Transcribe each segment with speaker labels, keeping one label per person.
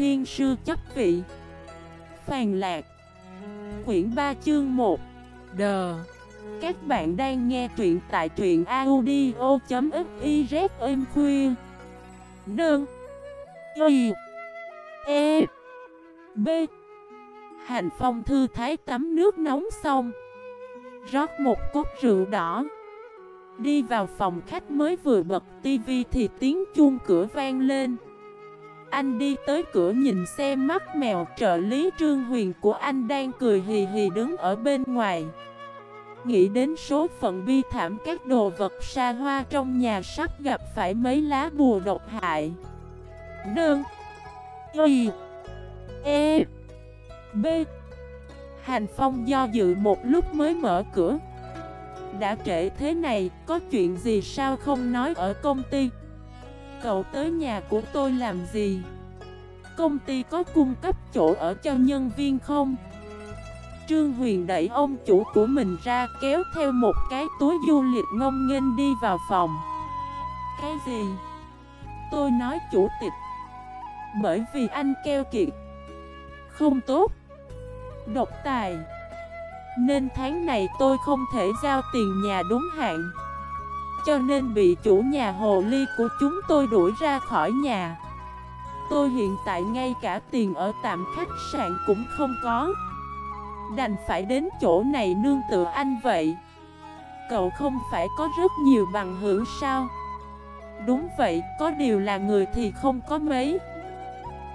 Speaker 1: thiên sư chấp vị. Phàn lạc. Quyển 3 chương 1 Đờ Các bạn đang nghe truyện tại truyện audio.xyz êm khuya Nương. Y. E. B. Hành phong thư thái tắm nước nóng xong. Rót một cốc rượu đỏ. Đi vào phòng khách mới vừa bật tivi thì tiếng chuông cửa vang lên. Anh đi tới cửa nhìn xem mắt mèo trợ lý Trương Huyền của anh đang cười hì hì đứng ở bên ngoài. Nghĩ đến số phận bi thảm các đồ vật xa hoa trong nhà sắp gặp phải mấy lá bùa độc hại. Đơn Y E B. Hành Phong do dự một lúc mới mở cửa. Đã trễ thế này, có chuyện gì sao không nói ở công ty? Cậu tới nhà của tôi làm gì? Công ty có cung cấp chỗ ở cho nhân viên không? Trương Huyền đẩy ông chủ của mình ra, kéo theo một cái túi du lịch ngông nghênh đi vào phòng. Cái gì? Tôi nói chủ tịch. Bởi vì anh keo kiệt. Không tốt. Độc tài. Nên tháng này tôi không thể giao tiền nhà đúng hạn. Cho nên bị chủ nhà hồ ly của chúng tôi đuổi ra khỏi nhà. Tôi hiện tại ngay cả tiền ở tạm khách sạn cũng không có. Đành phải đến chỗ này nương tựa anh vậy. Cậu không phải có rất nhiều bằng hữu sao? Đúng vậy, có điều là người thì không có mấy.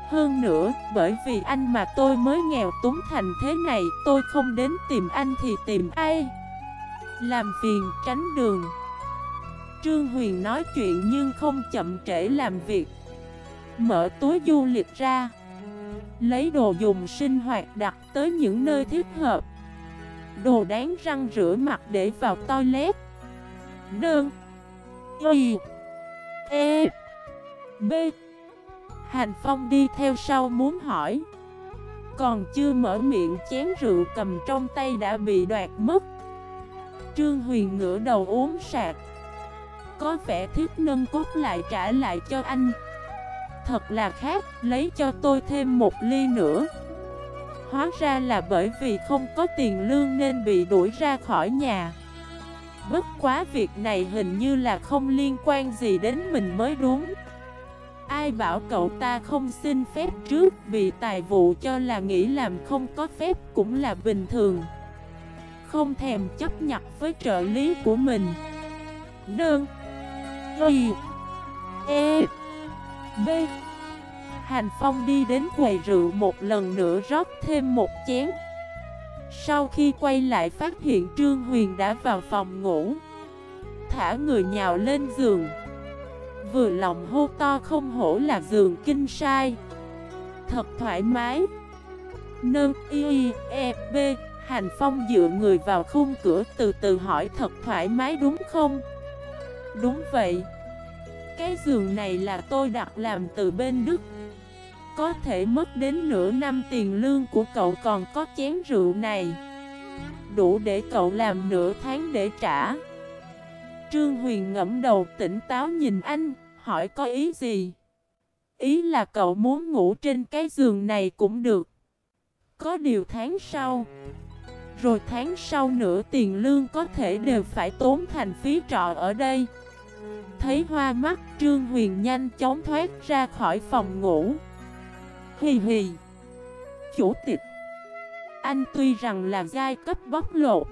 Speaker 1: Hơn nữa, bởi vì anh mà tôi mới nghèo túng thành thế này Tôi không đến tìm anh thì tìm ai? Làm phiền tránh đường. Trương Huyền nói chuyện nhưng không chậm trễ làm việc. Mở túi du lịch ra. Lấy đồ dùng sinh hoạt đặt tới những nơi thích hợp. Đồ đáng răng rửa mặt để vào toilet. Đơn. Y. E. B. Hành Phong đi theo sau muốn hỏi. Còn chưa mở miệng, chén rượu cầm trong tay đã bị đoạt mất. Trương Huyền ngửa đầu uống sạc. Có vẻ thiết nâng cốt lại trả lại cho anh. Thật là khác, lấy cho tôi thêm một ly nữa. Hóa ra là bởi vì không có tiền lương nên bị đuổi ra khỏi nhà. Bất quá việc này hình như là không liên quan gì đến mình mới đúng. Ai bảo cậu ta không xin phép trước vì tài vụ cho là nghĩ làm không có phép cũng là bình thường. Không thèm chấp nhận với trợ lý của mình. Đơn Y E. B. Hành Phong đi đến quầy rượu một lần nữa rót thêm một chén. Sau khi quay lại phát hiện Trương Huyền đã vào phòng ngủ. Thả người nhào lên giường. Vừa lòng hô to không hổ là giường kinh sai. Thật thoải mái. Nâng y e b. Hành Phong dựa người vào khung cửa từ từ hỏi thật thoải mái đúng không? Đúng vậy Cái giường này là tôi đặt làm từ bên Đức Có thể mất đến nửa năm tiền lương của cậu còn có chén rượu này Đủ để cậu làm nửa tháng để trả Trương Huyền ngẫm đầu tỉnh táo nhìn anh, hỏi có ý gì? Ý là cậu muốn ngủ trên cái giường này cũng được. Có điều tháng sau, rồi tháng sau nữa tiền lương có thể đều phải tốn thành phí trọ ở đây. Thấy hoa mắt, Trương Huyền nhanh chóng thoát ra khỏi phòng ngủ. Hì hì. Chủ tịch. Anh tuy rằng là giai cấp bóc lột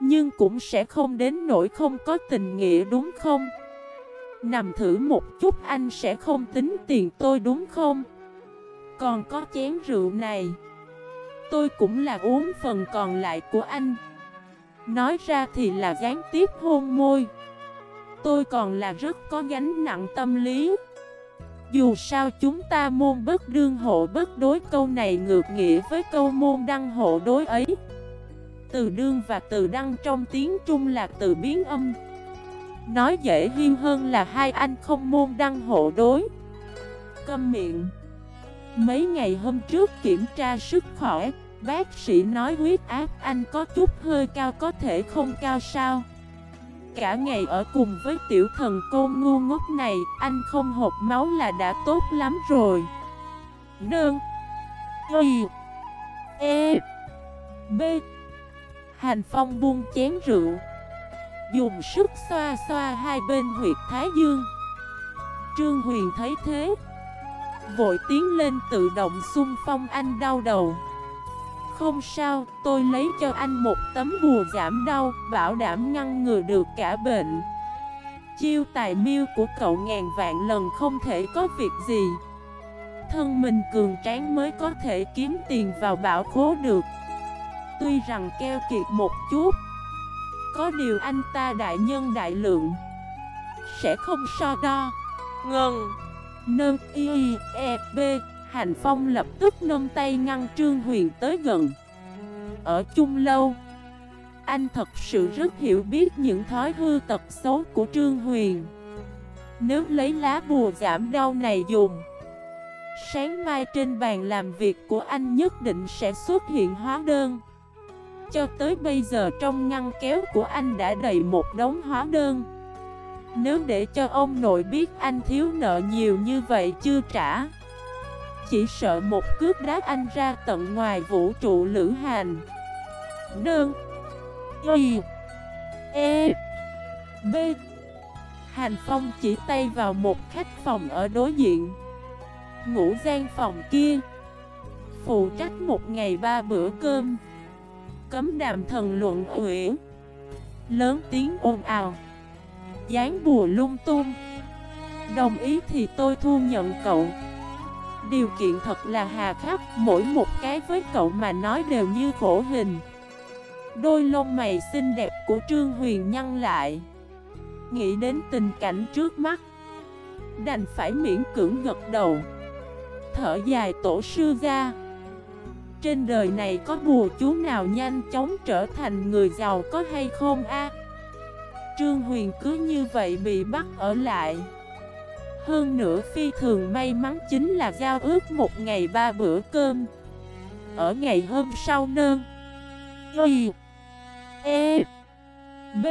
Speaker 1: nhưng cũng sẽ không đến nỗi không có tình nghĩa đúng không? Nằm thử một chút anh sẽ không tính tiền tôi đúng không? Còn có chén rượu này Tôi cũng là uống phần còn lại của anh Nói ra thì là gián tiếp hôn môi Tôi còn là rất có gánh nặng tâm lý. Dù sao chúng ta môn bất đương hộ bất đối, câu này ngược nghĩa với câu môn đăng hộ đối ấy. Từ đương và từ đăng trong tiếng Trung là từ biến âm. Nói dễ hiên hơn là hai anh không môn đăng hộ đối. Câm miệng. Mấy ngày hôm trước kiểm tra sức khỏe, Bác sĩ nói huyết áp anh có chút hơi cao, có thể không cao sao? Cả ngày ở cùng với tiểu thần cô ngu ngốc này, Anh không hộp máu là đã tốt lắm rồi. Nương. Y. E. B. Hành Phong buông chén rượu. Dùng sức xoa xoa hai bên huyệt Thái Dương. Trương Huyền thấy thế, Vội tiến lên tự động xung phong anh đau đầu. Không sao, tôi lấy cho anh một tấm bùa giảm đau Bảo đảm ngăn ngừa được cả bệnh. Chiêu tài miêu của cậu ngàn vạn lần không thể có việc gì. Thân mình cường tráng mới có thể kiếm tiền vào bảo khố được. Tuy rằng keo kiệt một chút Có điều anh ta đại nhân đại lượng Sẽ không so đo. Ngừng Nâng y e b. Hành Phong lập tức nâng tay ngăn Trương Huyền tới gần. Ở chung lâu, Anh thật sự rất hiểu biết những thói hư tật xấu của Trương Huyền. Nếu lấy lá bùa giảm đau này dùng, Sáng mai trên bàn làm việc của anh nhất định sẽ xuất hiện hóa đơn. Cho tới bây giờ trong ngăn kéo của anh đã đầy một đống hóa đơn. Nếu để cho ông nội biết anh thiếu nợ nhiều như vậy chưa trả chỉ sợ một cước đá anh ra tận ngoài vũ trụ lữ hành. Đơn Y. E. B. Hành Phong chỉ tay vào một khách phòng ở đối diện. Ngủ gian phòng kia. Phụ trách một ngày ba bữa cơm. Cấm đàm thần luận uyển Lớn tiếng ồn ào. Dán bùa lung tung. Đồng ý thì tôi thu nhận cậu. Điều kiện thật là hà khắc, Mỗi một cái với cậu mà nói đều như khổ hình. Đôi lông mày xinh đẹp của Trương Huyền nhăn lại. Nghĩ đến tình cảnh trước mắt, Đành phải miễn cưỡng gật đầu. Thở dài tổ sư ra Trên đời này có bùa chú nào nhanh chóng trở thành người giàu có hay không a? Trương Huyền cứ như vậy bị bắt ở lại. Hơn nữa phi thường may mắn chính là giao ước một ngày ba bữa cơm. Ở ngày hôm sau nơn. Y. E. B.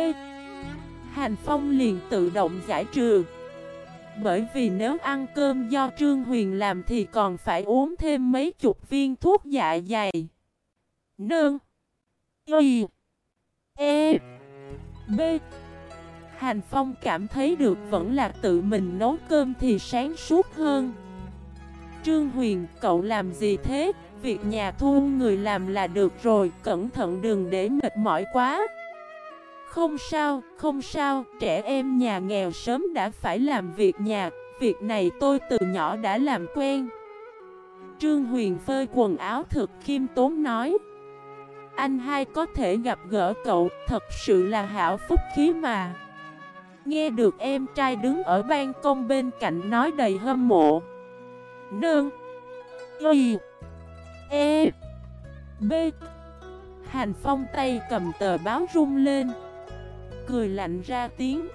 Speaker 1: Hành Phong liền tự động giải trừ. Bởi vì nếu ăn cơm do Trương Huyền làm thì còn phải uống thêm mấy chục viên thuốc dạ dày. Nương Y. E. B. Hành Phong cảm thấy được vẫn là tự mình nấu cơm thì sáng suốt hơn. Trương Huyền, cậu làm gì thế? Việc nhà thu người làm là được rồi, cẩn thận đừng để mệt mỏi quá. Không sao, không sao, trẻ em nhà nghèo sớm đã phải làm việc nhà, việc này tôi từ nhỏ đã làm quen. Trương Huyền phơi quần áo thực khiêm tốn nói. Anh hai có thể gặp gỡ cậu, thật sự là hảo phúc khí mà. Nghe được em trai đứng ở ban công bên cạnh nói đầy hâm mộ. Nương. Y. E. B. Hành Phong tay cầm tờ báo rung lên. Cười lạnh ra tiếng.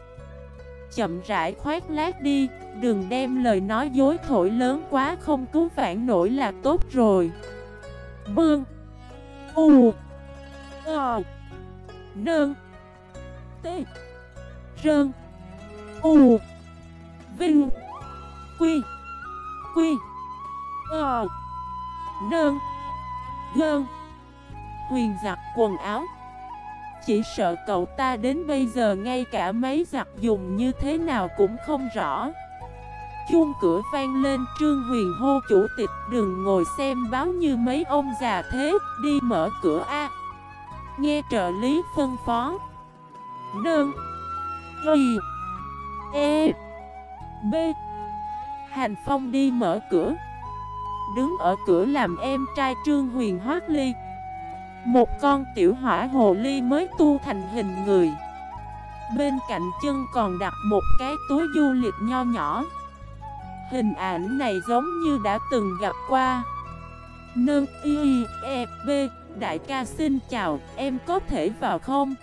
Speaker 1: Chậm rãi khoát lát đi, Đừng đem lời nói dối thổi lớn quá không cứu vãn nổi là tốt rồi. Bương. U. Ờ. Nương. T. Rơn. U, Vinh, Quy Quy Ờ Nơn, Gơn. Huyền giặt quần áo. Chỉ sợ cậu ta đến bây giờ ngay cả máy giặt dùng như thế nào cũng không rõ. Chuông cửa vang lên, Trương Huyền hô chủ tịch, đừng ngồi xem báo như mấy ông già thế, Đi mở cửa A. Nghe trợ lý phân phó. Đơn Y E B. Hành Phong đi mở cửa. Đứng ở cửa làm em trai Trương Huyền Hoác ly. Một con tiểu hỏa hồ ly mới tu thành hình người. Bên cạnh chân còn đặt một cái túi du lịch nho nhỏ. Hình ảnh này giống như đã từng gặp qua. Nâng y e b. Đại ca xin chào, Em có thể vào không?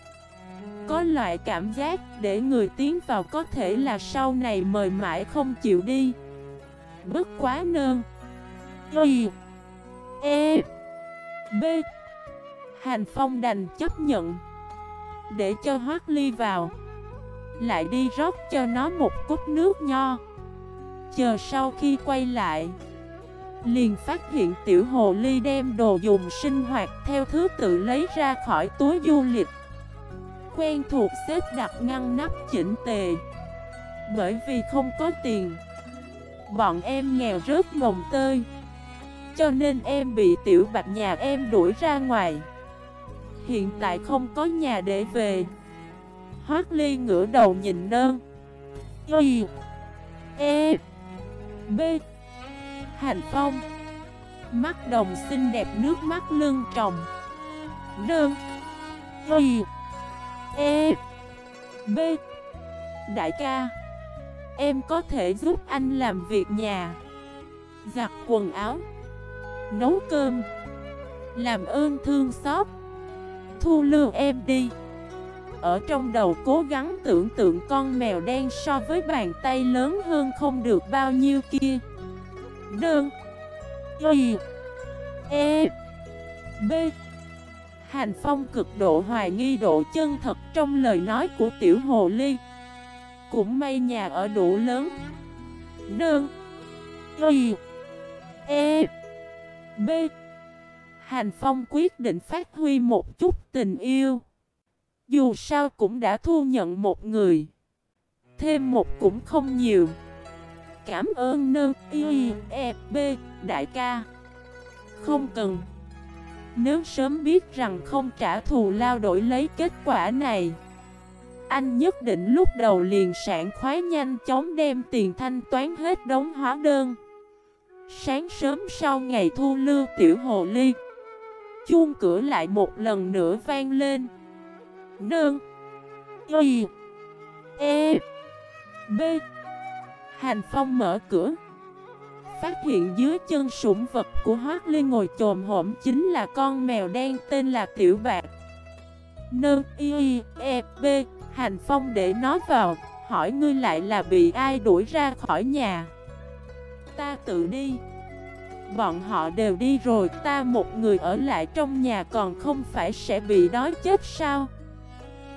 Speaker 1: Có loại cảm giác để người tiến vào có thể là sau này mời mãi không chịu đi. Bất quá nơn. Y. E. B. Hành Phong đành chấp nhận. Để cho Hoác Ly vào. Lại đi rót cho nó một cốc nước nho. Chờ sau khi quay lại, Liền phát hiện tiểu hồ ly đem đồ dùng sinh hoạt theo thứ tự lấy ra khỏi túi du lịch. Quen thuộc xếp đặt ngăn nắp chỉnh tề. Bởi vì không có tiền, Bọn em nghèo rớt mồng tơi. Cho nên em bị tiểu bạch nhà em đuổi ra ngoài. Hiện tại không có nhà để về. Hoác ly ngửa đầu nhìn nơn. Y E B. Hành phong. Mắt đồng xinh đẹp, nước mắt lưng trồng Đơn Y. E B. Đại ca, Em có thể giúp anh làm việc nhà, Giặt quần áo, Nấu cơm, Làm ơn thương xót, Thu lưu em đi. Ở trong đầu cố gắng tưởng tượng con mèo đen so với bàn tay lớn hơn không được bao nhiêu kia. Đơn, Y E B. Hành Phong cực độ hoài nghi độ chân thật trong lời nói của tiểu hồ ly. Cũng may nhà ở đủ lớn. Nương, Y E. B. Hành Phong quyết định phát huy một chút tình yêu. Dù sao cũng đã thu nhận một người. Thêm một cũng không nhiều. Cảm ơn Nương, y e b đại ca. Không cần. Nếu sớm biết rằng không trả thù lao đổi lấy kết quả này, Anh nhất định lúc đầu liền sản khoái nhanh chóng đem tiền thanh toán hết đống hóa đơn. Sáng sớm sau ngày thu lưu tiểu hồ ly, Chuông cửa lại một lần nữa vang lên. Nương, Y E B. Hành Phong mở cửa. Phát hiện dưới chân sủng vật của Hoác Ly ngồi trồm hổm chính là con mèo đen tên là Tiểu Bạc. Nơ, y e b Hành Phong để nó vào, Hỏi ngươi lại là bị ai đuổi ra khỏi nhà. Ta tự đi. Bọn họ đều đi rồi, Ta một người ở lại trong nhà còn không phải sẽ bị đói chết sao?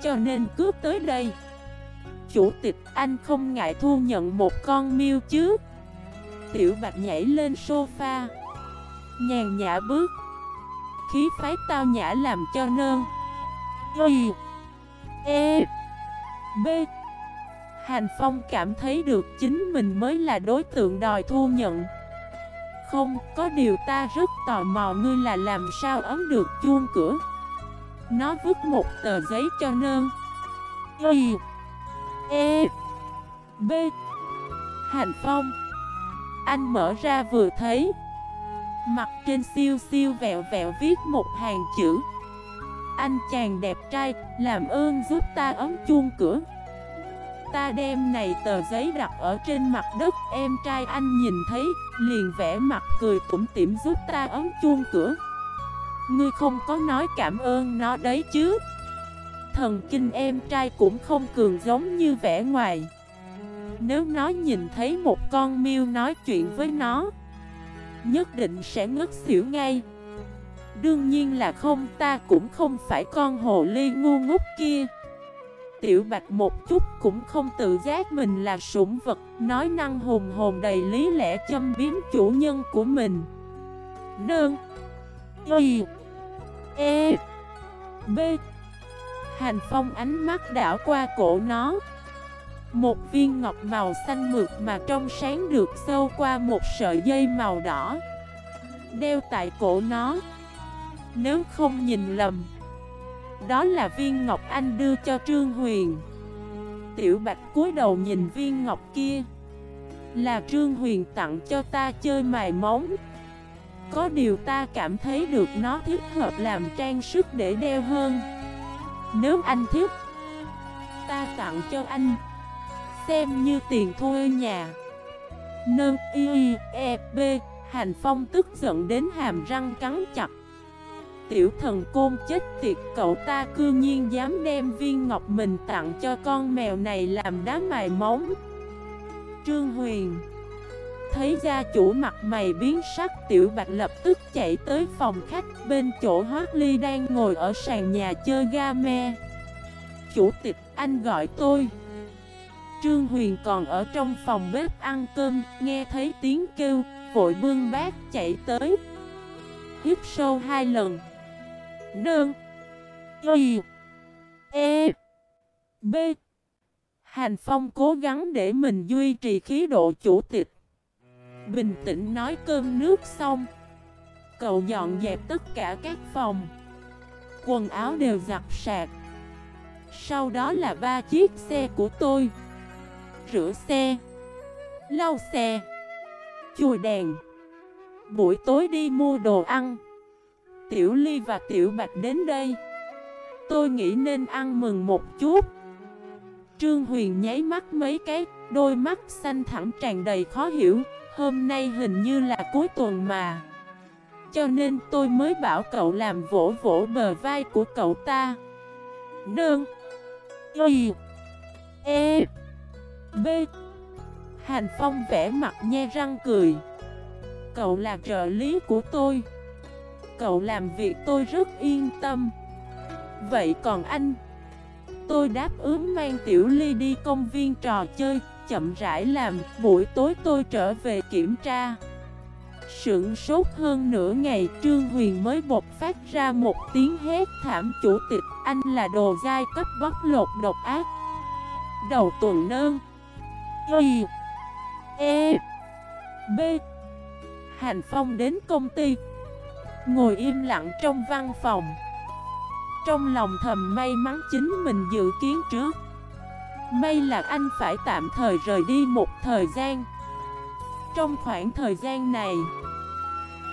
Speaker 1: Cho nên cướp tới đây. Chủ tịch, anh không ngại thu nhận một con miêu chứ? Tiểu bạch nhảy lên sofa. Nhàn nhã bước. Khí phái tao nhã làm cho nơn. Y E B. Hành Phong cảm thấy được chính mình mới là đối tượng đòi thu nhận. Không, có điều ta rất tò mò ngươi là làm sao ấn được chuông cửa. Nó vứt một tờ giấy cho nơn. Y E B. Hành Phong anh mở ra vừa thấy. Mặt trên siêu siêu vẹo vẹo viết một hàng chữ. Anh chàng đẹp trai, Làm ơn giúp ta ấm chuông cửa. Ta đem này tờ giấy đặt ở trên mặt đất. Em trai anh nhìn thấy, Liền vẽ mặt cười cũng tỉm giúp ta ấm chuông cửa. Ngươi không có nói cảm ơn nó đấy chứ? Thần kinh em trai cũng không cường giống như vẻ ngoài. Nếu nó nhìn thấy một con miêu nói chuyện với nó, Nhất định sẽ ngất xỉu ngay. Đương nhiên là không, ta cũng không phải con hồ ly ngu ngốc kia. Tiểu bạch một chút cũng không tự giác mình là sủng vật, Nói năng hùng hồn đầy lý lẽ châm biếm chủ nhân của mình. Đơn Y E B. Hành phong ánh mắt đảo qua cổ nó. Một viên ngọc màu xanh mượt mà trong sáng được sâu qua một sợi dây màu đỏ. Đeo tại cổ nó. Nếu không nhìn lầm, Đó là viên ngọc anh đưa cho Trương Huyền. Tiểu Bạch cúi đầu nhìn viên ngọc kia. Là Trương Huyền tặng cho ta chơi mài móng. Có điều ta cảm thấy được nó thích hợp làm trang sức để đeo hơn. Nếu anh thích, Ta tặng cho anh. Xem như tiền thuê nhà. Nơ y e b Hành Phong tức giận đến hàm răng cắn chặt. Tiểu thần côn chết tiệt, cậu ta cư nhiên dám đem viên ngọc mình tặng cho con mèo này làm đá mài móng. Trương Huyền Thấy gia chủ mặt mày biến sắc, Tiểu Bạch lập tức chạy tới phòng khách Bên chỗ Hoác Ly đang ngồi ở sàn nhà chơi game Chủ tịch, anh gọi tôi. Trương Huyền còn ở trong phòng bếp ăn cơm, Nghe thấy tiếng kêu, vội bưng bát chạy tới. Hít sâu hai lần. Nương. Y. E. B. Hành Phong cố gắng để mình duy trì khí độ chủ tịch. Bình tĩnh nói cơm nước xong. Cậu dọn dẹp tất cả các phòng. Quần áo đều giặt sạc Sau đó là ba chiếc xe của tôi. Rửa xe, Lau xe, Chùi đèn. Buổi tối đi mua đồ ăn. Tiểu Ly và Tiểu Bạch đến đây. Tôi nghĩ nên ăn mừng một chút. Trương Huyền nháy mắt mấy cái, Đôi mắt xanh thẳng tràn đầy khó hiểu. Hôm nay hình như là cuối tuần mà. Cho nên tôi mới bảo cậu làm vỗ vỗ bờ vai của cậu ta. Nương. Y. E. B. Hành Phong vẽ mặt nhe răng cười. Cậu là trợ lý của tôi. Cậu làm việc tôi rất yên tâm. Vậy còn anh? Tôi đáp ứng mang Tiểu Ly đi công viên trò chơi, Chậm rãi làm. Buổi tối tôi trở về kiểm tra. Sưởng sốt hơn nửa ngày, Trương Huyền mới bột phát ra một tiếng hét thảm. Chủ tịch, Anh là đồ dai cấp bóc lột độc ác. Đầu tuần nơn Y E B. Hành Phong đến công ty. Ngồi im lặng trong văn phòng. Trong lòng thầm may mắn chính mình dự kiến trước. May là anh phải tạm thời rời đi một thời gian. Trong khoảng thời gian này,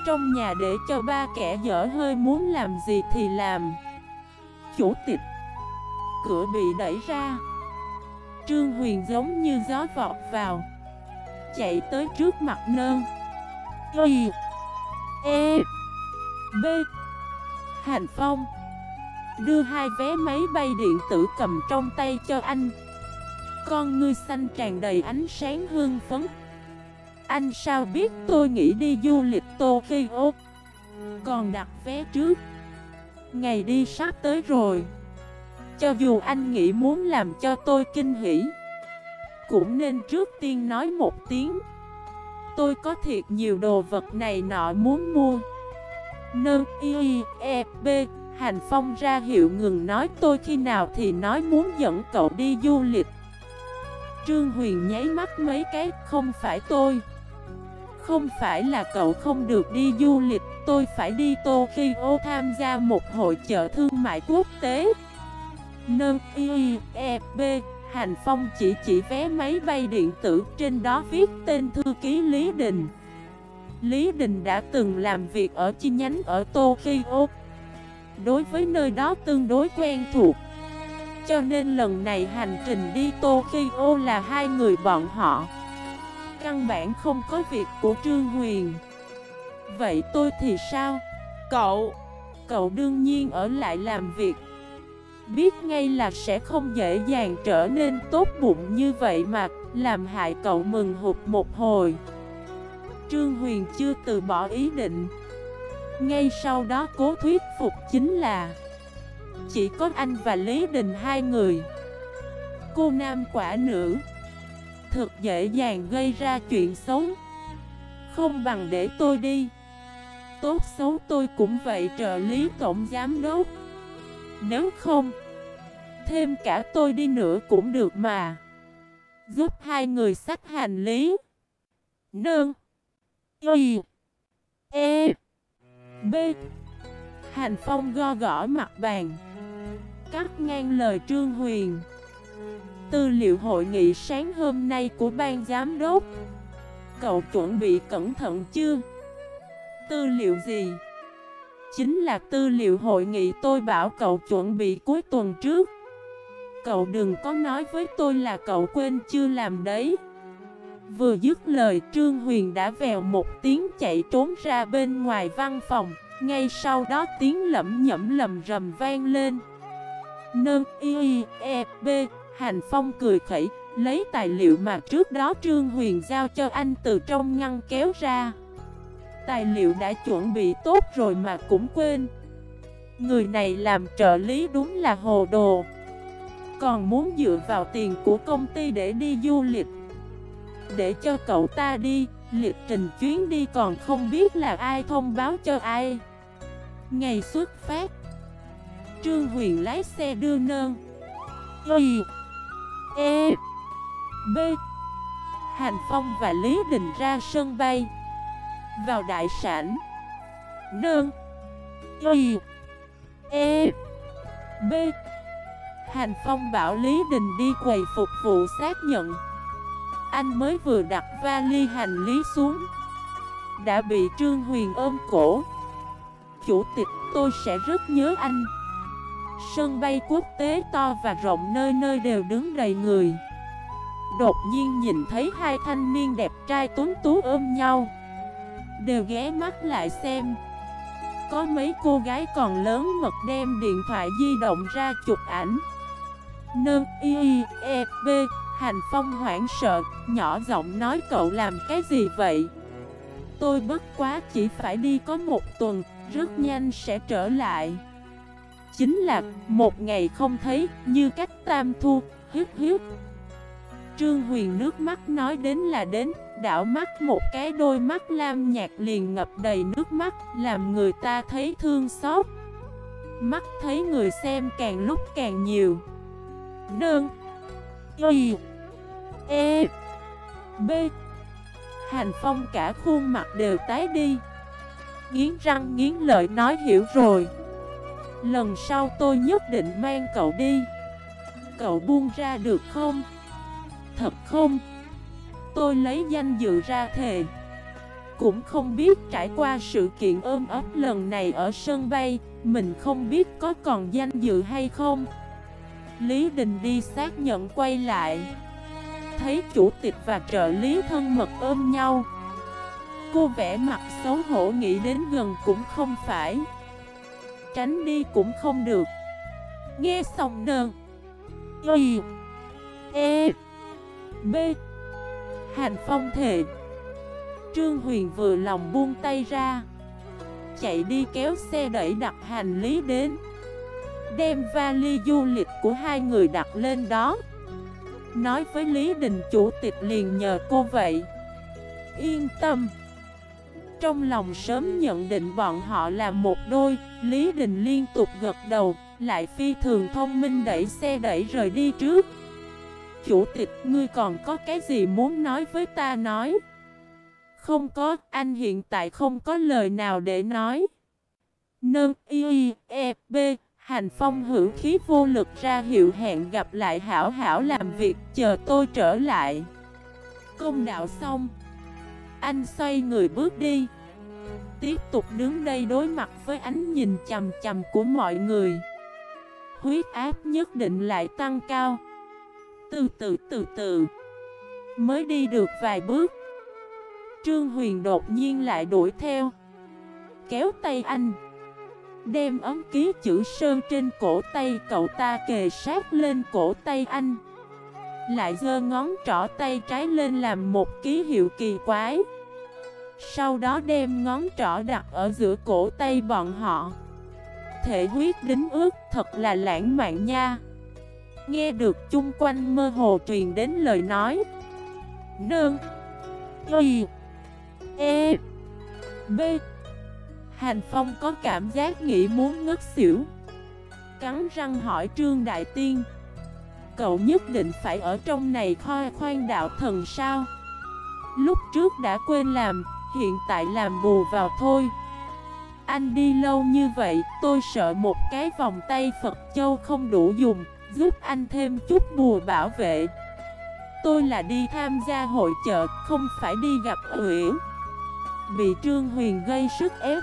Speaker 1: Trong nhà để cho ba kẻ dở hơi muốn làm gì thì làm. Chủ tịch, Cửa bị đẩy ra. Trương Huyền giống như gió vọt vào, Chạy tới trước mặt nơn. Y E B, Hành Phong, Đưa hai vé máy bay điện tử cầm trong tay cho anh. Con ngươi xanh tràn đầy ánh sáng hương phấn. Anh sao biết tôi nghĩ đi du lịch Tokyo? Còn đặt vé trước. Ngày đi sắp tới rồi. Cho dù anh nghĩ muốn làm cho tôi kinh hỉ, Cũng nên trước tiên nói một tiếng, Tôi có thiệt nhiều đồ vật này nọ muốn mua. Nơ, y e b Hành Phong ra hiệu ngừng nói, tôi khi nào thì nói muốn dẫn cậu đi du lịch. Trương Huyền nháy mắt mấy cái, không phải tôi, Không phải là cậu không được đi du lịch, Tôi phải đi Tokyo tham gia một hội chợ thương mại quốc tế. Nơ y e b Hành Phong chỉ chỉ vé máy bay điện tử, trên đó viết tên thư ký Lý Đình. Lý Đình đã từng làm việc ở chi nhánh ở Tokyo. Đối với nơi đó tương đối quen thuộc. Cho nên lần này hành trình đi Tokyo là hai người bọn họ. Căn bản không có việc của Trương Huyền. Vậy tôi thì sao? Cậu Cậu đương nhiên ở lại làm việc. Biết ngay là sẽ không dễ dàng trở nên tốt bụng như vậy mà Làm hại cậu mừng hụt một hồi. Trương Huyền chưa từ bỏ ý định. Ngay sau đó cố thuyết phục chính là Chỉ có anh và Lý Đình hai người. Cô nam quả nữ, Thực dễ dàng gây ra chuyện xấu. Không bằng để tôi đi. Tốt xấu tôi cũng vậy trợ lý tổng giám đốc. Nếu không, Thêm cả tôi đi nữa cũng được mà. Giúp hai người sách hành lý. Nương. Y. E. B. Hành Phong go gõ mặt bàn. Cắt ngang lời Trương Huyền. Tư liệu hội nghị sáng hôm nay của ban giám đốc. Cậu chuẩn bị cẩn thận chưa? Tư liệu gì? Chính là tư liệu hội nghị tôi bảo cậu chuẩn bị cuối tuần trước. Cậu đừng có nói với tôi là cậu quên chưa làm đấy. Vừa dứt lời, Trương Huyền đã vèo một tiếng chạy trốn ra bên ngoài văn phòng. Ngay sau đó tiếng lẩm nhẩm lầm rầm vang lên. Nâng y e b Hành Phong cười khẩy, Lấy tài liệu mà trước đó Trương Huyền giao cho anh từ trong ngăn kéo ra. Tài liệu đã chuẩn bị tốt rồi mà cũng quên. Người này làm trợ lý đúng là hồ đồ. Còn muốn dựa vào tiền của công ty để đi du lịch. Để cho cậu ta đi, Lịch trình chuyến đi còn không biết là ai thông báo cho ai. Ngày xuất phát. Trương Huyền lái xe đưa nơn. Y E B. Hành Phong và Lý Đình ra sân bay. Vào đại sản. Nương, Y. E. B. Hành Phong bảo Lý Đình đi quầy phục vụ xác nhận. Anh mới vừa đặt vali hành lý xuống. Đã bị Trương Huyền ôm cổ. Chủ tịch tôi sẽ rất nhớ anh. Sân bay quốc tế to và rộng nơi nơi đều đứng đầy người. Đột nhiên nhìn thấy hai thanh niên đẹp trai tuấn tú ôm nhau. Đều ghé mắt lại xem. Có mấy cô gái còn lớn mật đem điện thoại di động ra chụp ảnh. Nơ y e b Hành Phong hoảng sợ, Nhỏ giọng nói, cậu làm cái gì vậy? Tôi bất quá chỉ phải đi có một tuần, Rất nhanh sẽ trở lại. Chính là một ngày không thấy, Như cách tam thu, Hiếp hiếp. Trương Huyền nước mắt nói đến là đến. Đảo mắt một cái đôi mắt lam nhạt liền ngập đầy nước mắt, Làm người ta thấy thương xót. Mắt thấy người xem càng lúc càng nhiều. Đơn. Y. E. B. Hành Phong cả khuôn mặt đều tái đi. Nghiến răng nghiến lợi nói hiểu rồi. Lần sau tôi nhất định mang cậu đi. Cậu buông ra được không? Thật không? Tôi lấy danh dự ra thề. Cũng không biết trải qua sự kiện ôm ấp lần này ở sân bay, Mình không biết có còn danh dự hay không. Lý Đình đi xác nhận quay lại. Thấy chủ tịch và trợ lý thân mật ôm nhau. Cô vẽ mặt xấu hổ nghĩ đến gần cũng không phải. Tránh đi cũng không được. Nghe xong đơn Y. E. B. Hành phong thề. Trương Huyền vừa lòng buông tay ra, Chạy đi kéo xe đẩy đặt hành lý đến, Đem vali du lịch của hai người đặt lên đó. Nói với Lý Đình chủ tịch liền nhờ cô vậy. Yên tâm. Trong lòng sớm nhận định bọn họ là một đôi, Lý Đình liên tục gật đầu, Lại phi thường thông minh đẩy xe đẩy rời đi trước. Chủ tịch, ngươi còn có cái gì muốn nói với ta nói? Không có, anh hiện tại không có lời nào để nói. Nâng, y e b, Hành phong hữu khí vô lực ra hiệu hẹn gặp lại hảo hảo làm việc, chờ tôi trở lại. Công đạo xong. Anh xoay người bước đi. Tiếp tục đứng đây đối mặt với ánh nhìn chầm chầm của mọi người. Huyết áp nhất định lại tăng cao. Từ từ từ từ. Mới đi được vài bước. Trương Huyền đột nhiên lại đuổi theo. Kéo tay anh. Đem ấm ký chữ sơn trên cổ tay cậu ta kề sát lên cổ tay anh. Lại giơ ngón trỏ tay trái lên làm một ký hiệu kỳ quái. Sau đó đem ngón trỏ đặt ở giữa cổ tay bọn họ. Thể huyết đính ước thật là lãng mạn nha. Nghe được chung quanh mơ hồ truyền đến lời nói. Nương, Y E B. Hành Phong có cảm giác nghĩ muốn ngất xỉu. Cắn răng hỏi Trương Đại Tiên, Cậu nhất định phải ở trong này khoa khoan đạo thần sao? Lúc trước đã quên làm, Hiện tại làm bù vào thôi. Anh đi lâu như vậy, Tôi sợ một cái vòng tay Phật Châu không đủ dùng. Giúp anh thêm chút bùa bảo vệ. Tôi là đi tham gia hội chợ, Không phải đi gặp Uyển Bị Trương Huyền gây sức ép.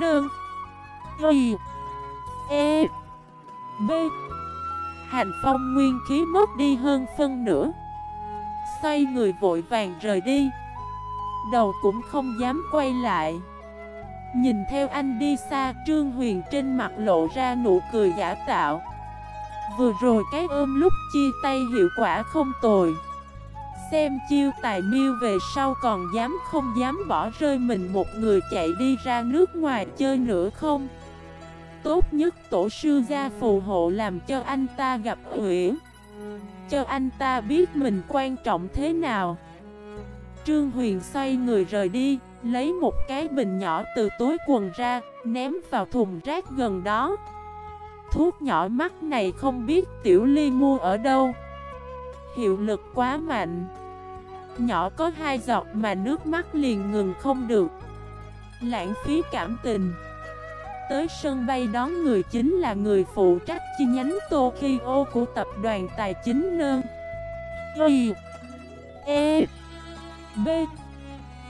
Speaker 1: Đơn Y E. B. Hành phong nguyên khí mất đi hơn phân nửa. Xoay người vội vàng rời đi. Đầu cũng không dám quay lại. Nhìn theo anh đi xa, Trương Huyền trên mặt lộ ra nụ cười giả tạo. Vừa rồi cái ôm lúc chia tay hiệu quả không tồi. Xem chiêu tài miêu về sau còn dám không dám bỏ rơi mình một người chạy đi ra nước ngoài chơi nữa không? Tốt nhất tổ sư gia phù hộ làm cho anh ta gặp uyển Cho anh ta biết mình quan trọng thế nào. Trương Huyền xoay người rời đi, Lấy một cái bình nhỏ từ túi quần ra, Ném vào thùng rác gần đó. Thuốc nhỏ mắt này không biết Tiểu Ly mua ở đâu. Hiệu lực quá mạnh. Nhỏ có hai giọt mà nước mắt liền ngừng không được. Lãng phí cảm tình. Tới sân bay đón người chính là người phụ trách chi nhánh Tokyo của tập đoàn tài chính nơn. Y E B,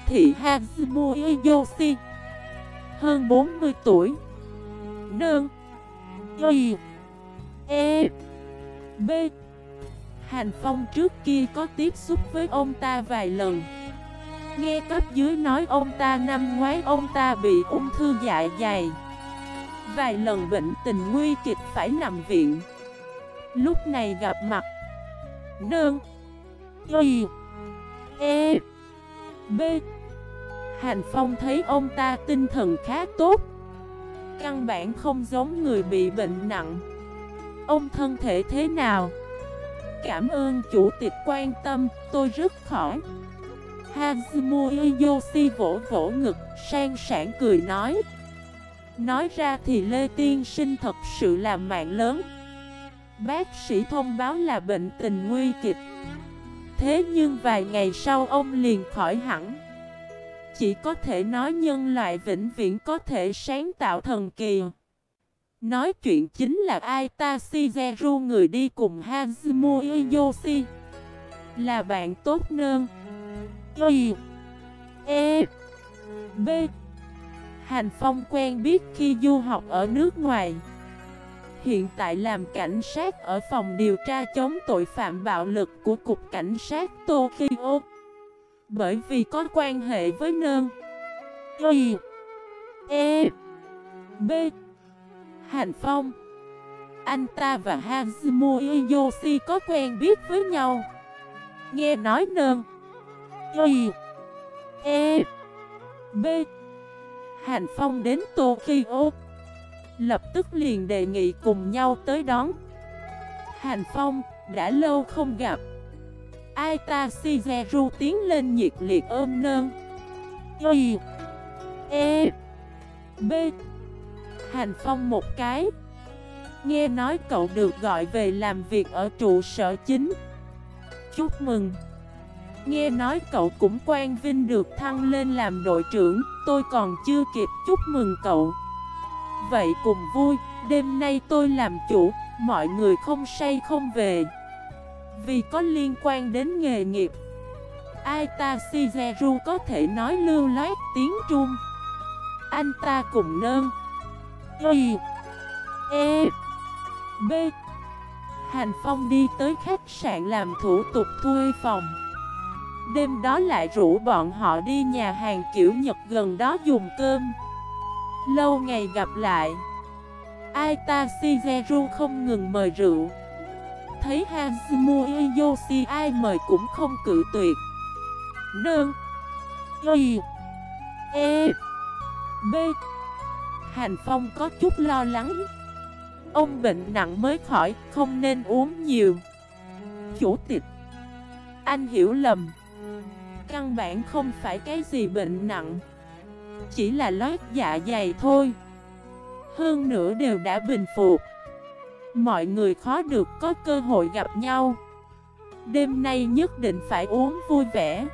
Speaker 1: Thị Hazumu Yoshi Hơn 40 tuổi. Nơn Y E B. Hành Phong trước kia có tiếp xúc với ông ta vài lần. Nghe cấp dưới nói ông ta năm ngoái ông ta bị ung thư dạ dày. Vài lần bệnh tình nguy kịch phải nằm viện. Lúc này gặp mặt. Nương. Y E B. Hành Phong thấy ông ta tinh thần khá tốt. Căn bản không giống người bị bệnh nặng. Ông thân thể thế nào? Cảm ơn chủ tịch quan tâm, tôi rất khỏi. Hazumui Yoshi vỗ vỗ ngực, sang sản cười nói. Nói ra thì Lê Tiên Sinh thật sự là mạng lớn. Bác sĩ thông báo là bệnh tình nguy kịch. Thế nhưng vài ngày sau ông liền khỏi hẳn. Chỉ có thể nói nhân loại vĩnh viễn có thể sáng tạo thần kỳ. Nói chuyện chính là Aita Shigeru người đi cùng Hazumu Yoshi Là bạn tốt nơn. Y E B. Hành Phong quen biết khi du học ở nước ngoài. Hiện tại làm cảnh sát ở phòng điều tra chống tội phạm bạo lực của Cục Cảnh sát Tokyo. Bởi vì có quan hệ với nơn. Y E. B. Hàn Phong. Anh ta và Hazumu Yoshi có quen biết với nhau. Nghe nói nơn. Y E. B. Hàn Phong đến Tokyo. Lập tức liền đề nghị cùng nhau tới đón. Hàn Phong đã lâu không gặp. Aita Shigeru tiến lên nhiệt liệt ôm nơn Y E B. Hành Phong một cái. Nghe nói cậu được gọi về làm việc ở trụ sở chính. Chúc mừng. Nghe nói cậu cũng quan vinh được thăng lên làm đội trưởng, Tôi còn chưa kịp chúc mừng cậu. Vậy cùng vui, Đêm nay tôi làm chủ, Mọi người không say không về. Vì có liên quan đến nghề nghiệp. Aita Shigeru có thể nói lưu loát tiếng Trung. Anh ta cùng nơn Y. E. B. Hành Phong đi tới khách sạn làm thủ tục thuê phòng. Đêm đó lại rủ bọn họ đi nhà hàng kiểu Nhật gần đó dùng cơm. Lâu ngày gặp lại. Aita Shigeru không ngừng mời rượu. Thấy Hazumu Yoshi ai mời cũng không cự tuyệt. Nương. Y. E. B. Hành Phong có chút lo lắng. Ông bệnh nặng mới khỏi, Không nên uống nhiều. Chủ tịch. Anh hiểu lầm. Căn bản không phải cái gì bệnh nặng. Chỉ là lót dạ dày thôi. Hơn nữa đều đã bình phục. Mọi người khó được có cơ hội gặp nhau. Đêm nay nhất định phải uống vui vẻ.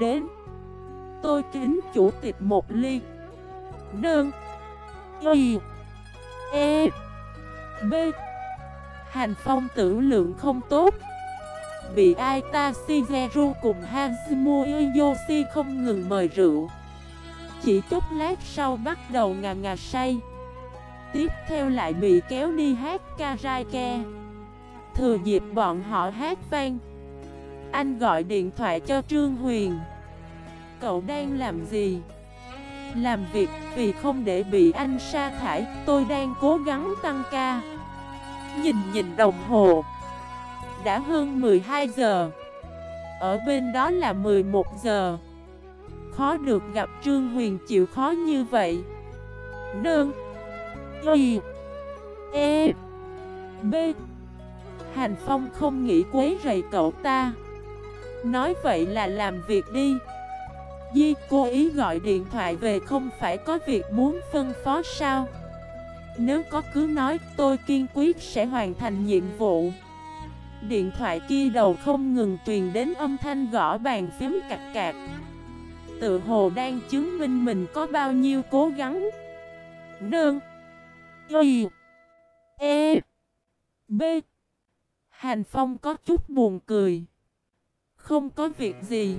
Speaker 1: Đến. Tôi kính chủ tịch một ly. Đơn Y. E. B. Hành phong tử lượng không tốt. Bị Aita Shigeru cùng Hazumu Yoshi không ngừng mời rượu. Chỉ chút lát sau bắt đầu ngà ngà say. Tiếp theo lại bị kéo đi hát karaoke. Thừa dịp bọn họ hát vang, Anh gọi điện thoại cho Trương Huyền. Cậu đang làm gì? Làm việc vì không để bị anh sa thải, Tôi đang cố gắng tăng ca. Nhìn nhìn đồng hồ, đã hơn 12 giờ. Ở bên đó là 11 giờ. Khó được gặp Trương Huyền, chịu khó như vậy. Đơn Y E B. Hành Phong không nghĩ quấy rầy cậu ta. Nói vậy là làm việc đi. Di, cô ý gọi điện thoại về không phải có việc muốn phân phó sao? Nếu có cứ nói, tôi kiên quyết sẽ hoàn thành nhiệm vụ. Điện thoại kia đầu không ngừng truyền đến âm thanh gõ bàn phím cạch cạc. Tự hồ đang chứng minh mình có bao nhiêu cố gắng. Đơn Y E B. Hành Phong có chút buồn cười. Không có việc gì.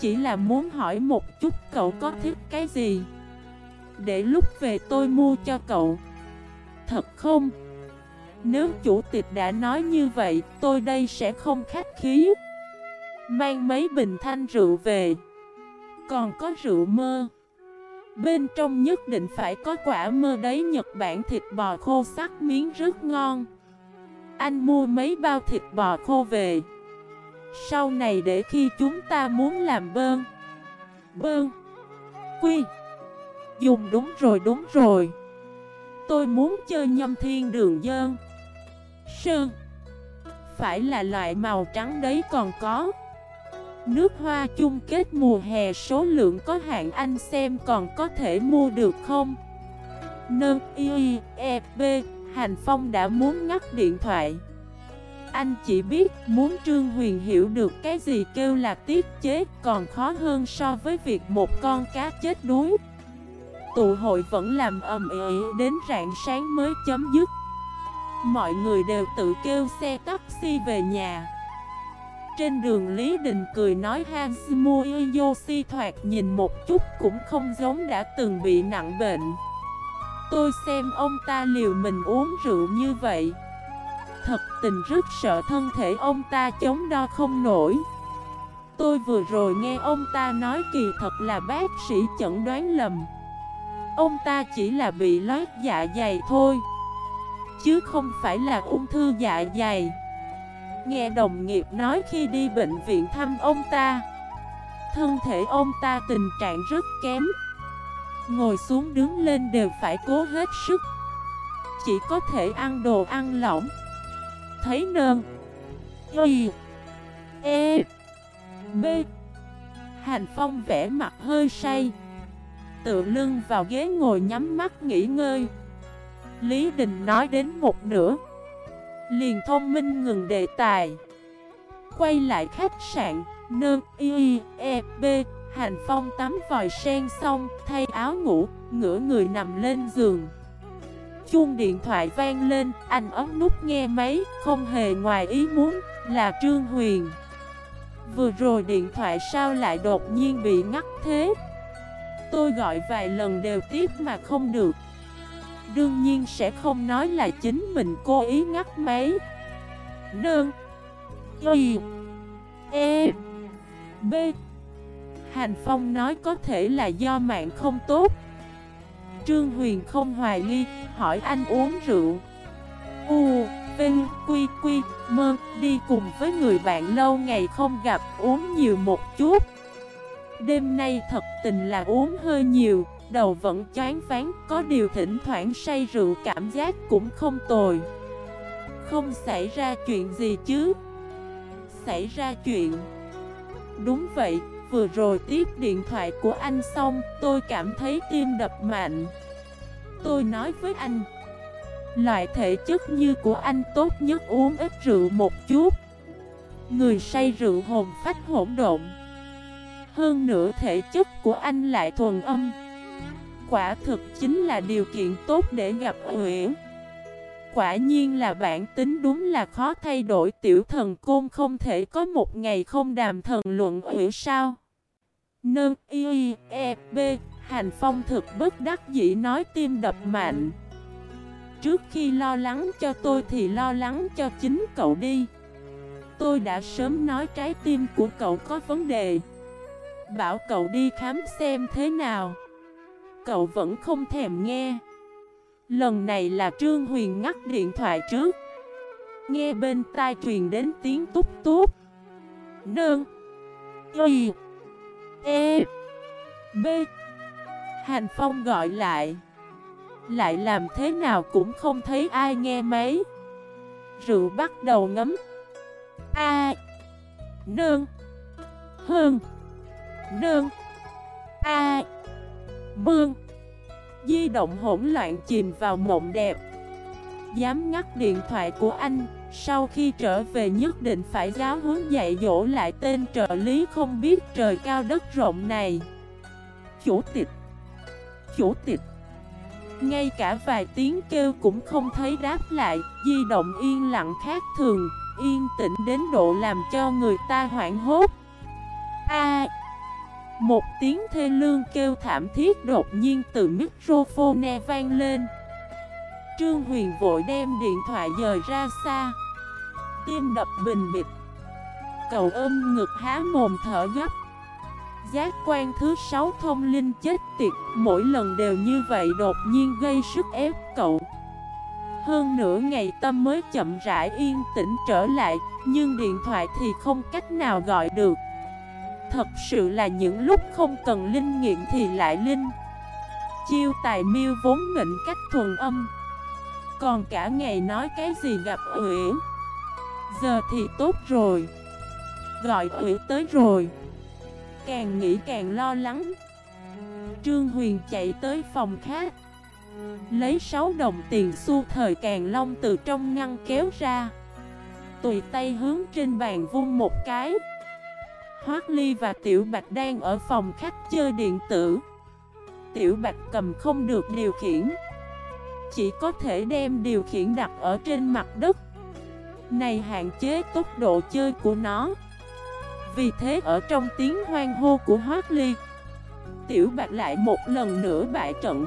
Speaker 1: Chỉ là muốn hỏi một chút cậu có thích cái gì? Để lúc về tôi mua cho cậu. Thật không? Nếu chủ tịch đã nói như vậy, Tôi đây sẽ không khách khí. Mang mấy bình thanh rượu về. Còn có rượu mơ. Bên trong nhất định phải có quả mơ đấy, Nhật Bản thịt bò khô sắc miếng rất ngon. Anh mua mấy bao thịt bò khô về. Sau này để khi chúng ta muốn làm bơn Bơn Quy. Dùng đúng rồi đúng rồi. Tôi muốn chơi nhâm thiên đường dơn Sơn. Phải là loại màu trắng đấy còn có. Nước hoa chung kết mùa hè, số lượng có hạn anh xem còn có thể mua được không? Nâng y e b Hành Phong đã muốn ngắt điện thoại. Anh chỉ biết muốn Trương Huyền hiểu được cái gì kêu là tiết chế, Còn khó hơn so với việc một con cá chết đuối. Tụ hội vẫn làm ầm ĩ đến rạng sáng mới chấm dứt. Mọi người đều tự kêu xe taxi về nhà trên đường Lý Đình cười nói Hansmo Yoshi thoạt nhìn một chút cũng không giống đã từng bị nặng bệnh. Tôi xem ông ta liều mình uống rượu như vậy. Thật tình rất sợ thân thể ông ta chống đo không nổi. Tôi vừa rồi nghe ông ta nói kỳ thật là bác sĩ chẩn đoán lầm. Ông ta chỉ là bị lót dạ dày thôi, Chứ không phải là ung thư dạ dày. Nghe đồng nghiệp nói khi đi bệnh viện thăm ông ta. Thân thể ông ta tình trạng rất kém. Ngồi xuống đứng lên đều phải cố hết sức. Chỉ có thể ăn đồ ăn lỏng. Thấy nơn. Y. E. B. Hành Phong vẽ mặt hơi say. Tựa lưng vào ghế ngồi nhắm mắt nghỉ ngơi. Lý Đình nói đến một nửa. Liền thông minh ngừng đề tài. Quay lại khách sạn Nơ y e b, Hành phong tắm vòi sen xong, Thay áo ngủ, Ngửa người nằm lên giường. Chuông điện thoại vang lên, Anh ấn nút nghe máy, Không hề ngoài ý muốn, Là Trương Huyền. Vừa rồi điện thoại sao lại đột nhiên bị ngắt thế? Tôi gọi vài lần đều tiếp mà không được. Đương nhiên sẽ không nói là chính mình cố ý ngắt máy. Đơn Y. E. B. Hành Phong nói có thể là do mạng không tốt. Trương Huyền không hoài nghi Hỏi anh uống rượu. U, Vinh, Quy, Quy, Mơ Đi cùng với người bạn lâu ngày không gặp Uống nhiều một chút. Đêm nay thật tình là uống hơi nhiều đầu vẫn chán phán, có điều thỉnh thoảng say rượu cảm giác cũng không tồi. Không xảy ra chuyện gì chứ? Xảy ra chuyện. Đúng vậy, vừa rồi tiếp điện thoại của anh xong, tôi cảm thấy tim đập mạnh. Tôi nói với anh, loại thể chất như của anh tốt nhất uống ít rượu một chút. Người say rượu hồn phách hỗn độn. Hơn nữa thể chất của anh lại thuần âm quả thực chính là điều kiện tốt để gặp Uyển. Quả nhiên là bản tính đúng là khó thay đổi, tiểu thần côn không thể có một ngày không đàm thần luận Uyển sao. Nâng y e b, Hành phong thực bất đắc dĩ nói tim đập mạnh. Trước khi lo lắng cho tôi thì lo lắng cho chính cậu đi. Tôi đã sớm nói trái tim của cậu có vấn đề. Bảo cậu đi khám xem thế nào cậu vẫn không thèm nghe. Lần này là Trương Huyền ngắt điện thoại trước. Nghe bên tai truyền đến tiếng túc túc. Nương. Y. E. B. Hành Phong gọi lại. Lại làm thế nào cũng không thấy ai nghe mấy Rượu bắt đầu ngấm. A. Nương. Hơn Nương. A. Mương Di động hỗn loạn chìm vào mộng đẹp. Dám ngắt điện thoại của anh, Sau khi trở về nhất định phải giáo huấn dạy dỗ lại tên trợ lý không biết trời cao đất rộng này. Chủ tịch. Chủ tịch. Ngay cả vài tiếng kêu cũng không thấy đáp lại, Di động yên lặng khác thường, Yên tĩnh đến độ làm cho người ta hoảng hốt. A một tiếng thê lương kêu thảm thiết đột nhiên từ microphone vang lên. Trương Huyền vội đem điện thoại dời ra xa. Tim đập bình bịch. Cậu ôm ngực há mồm thở gấp. Giác quan thứ sáu thông linh chết tiệt, Mỗi lần đều như vậy đột nhiên gây sức ép cậu. Hơn nửa ngày tâm mới chậm rãi yên tĩnh trở lại, Nhưng điện thoại thì không cách nào gọi được. Thật sự là những lúc không cần linh nghiệm thì lại linh. Chiêu tài miêu vốn mệnh cách thuần âm. Còn cả ngày nói cái gì gặp Uyển Giờ thì tốt rồi. Gọi Uyển tới rồi. Càng nghĩ càng lo lắng. Trương Huyền chạy tới phòng khác. Lấy 6 đồng tiền xu thời càng long từ trong ngăn kéo ra. Tùy tay hướng trên bàn vung một cái. Hoác Ly và Tiểu Bạch đang ở phòng khách chơi điện tử. Tiểu Bạch cầm không được điều khiển. Chỉ có thể đem điều khiển đặt ở trên mặt đất. Này hạn chế tốc độ chơi của nó. Vì thế ở trong tiếng hoang hô của Hoác Ly Tiểu Bạch lại một lần nữa bại trận.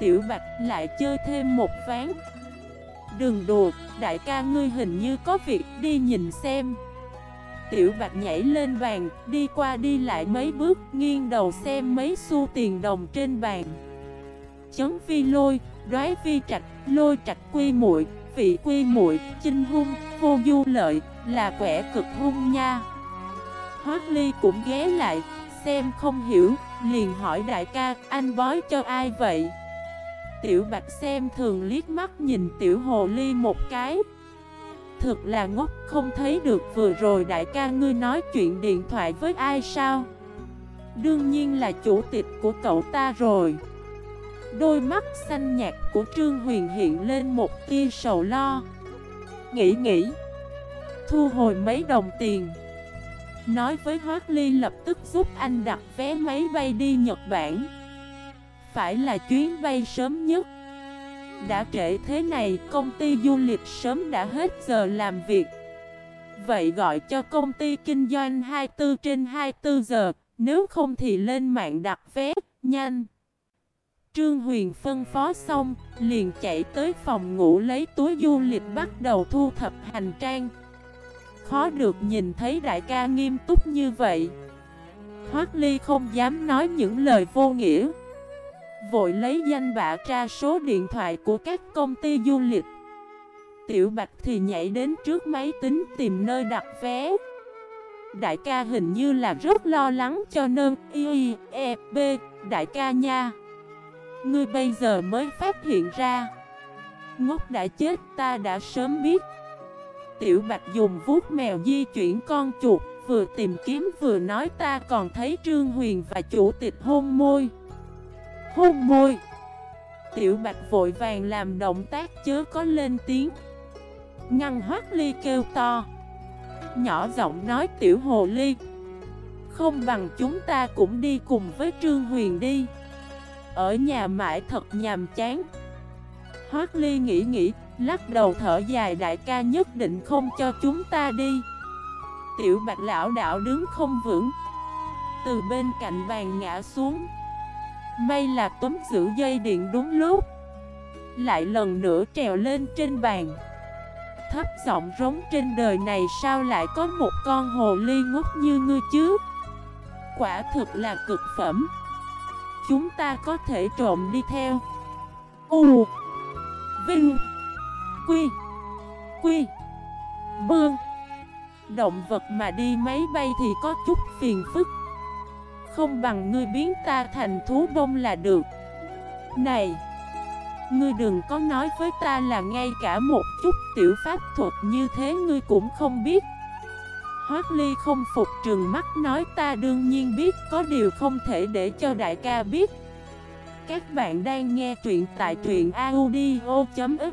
Speaker 1: Tiểu Bạch lại chơi thêm một ván. Đừng đùa, đại ca ngươi hình như có việc đi nhìn xem. Tiểu Bạch nhảy lên bàn, đi qua đi lại mấy bước, nghiêng đầu xem mấy xu tiền đồng trên bàn. Chấn phi lôi, đoái phi trạch, lôi trạch quy muội, vị quy muội, chinh hung, vô du lợi, là quẻ cực hung nha. Hoác Ly cũng ghé lại, xem không hiểu, liền hỏi đại ca, anh bói cho ai vậy? Tiểu Bạch xem thường liếc mắt nhìn Tiểu Hồ Ly một cái. Thực là ngốc, không thấy được vừa rồi đại ca ngươi nói chuyện điện thoại với ai sao? Đương nhiên là chủ tịch của cậu ta rồi. Đôi mắt xanh nhạt của Trương Huyền hiện lên một tia sầu lo. Nghĩ nghĩ. Thu hồi mấy đồng tiền. Nói với Hoác Ly lập tức giúp anh đặt vé máy bay đi Nhật Bản. Phải là chuyến bay sớm nhất đã trễ thế này, công ty du lịch sớm đã hết giờ làm việc. Vậy gọi cho công ty kinh doanh 24 trên 24 giờ, nếu không thì lên mạng đặt vé, nhanh. Trương Huyền phân phó xong, liền chạy tới phòng ngủ lấy túi du lịch bắt đầu thu thập hành trang. Khó được nhìn thấy đại ca nghiêm túc như vậy. Hoác Ly không dám nói những lời vô nghĩa. Vội lấy danh bạ tra số điện thoại của các công ty du lịch. Tiểu Bạch thì nhảy đến trước máy tính tìm nơi đặt vé. Đại ca hình như là rất lo lắng cho nơn Y, E, B. Đại ca nha. Ngươi bây giờ mới phát hiện ra. Ngốc đã chết ta đã sớm biết. Tiểu Bạch dùng vuốt mèo di chuyển con chuột Vừa tìm kiếm vừa nói ta còn thấy Trương Huyền và chủ tịch hôn môi hôn môi. Tiểu Bạch vội vàng làm động tác chớ có lên tiếng. Ngăn hoác ly kêu to. Nhỏ giọng nói tiểu hồ ly, Không bằng chúng ta cũng đi cùng với Trương Huyền đi. Ở nhà mãi thật nhàm chán. Hoác ly nghĩ nghĩ, Lắc đầu thở dài, đại ca nhất định không cho chúng ta đi. Tiểu bạch lão đảo đứng không vững. Từ bên cạnh bàn ngã xuống. May là túm giữ dây điện đúng lúc. Lại lần nữa trèo lên trên bàn. Thấp giọng rống trên đời này sao lại có một con hồ ly ngốc như ngươi chứ? Quả thực là cực phẩm. Chúng ta có thể trộm đi theo. U. Vinh. Quy. Quy. Bương Động vật mà đi máy bay thì có chút phiền phức không bằng ngươi biến ta thành thú bông là được. Này, Ngươi đừng có nói với ta là ngay cả một chút tiểu pháp thuật như thế ngươi cũng không biết. Hoác Ly không phục trừng mắt nói ta đương nhiên biết, có điều không thể để cho đại ca biết. Các bạn đang nghe truyện tại truyện audio.fif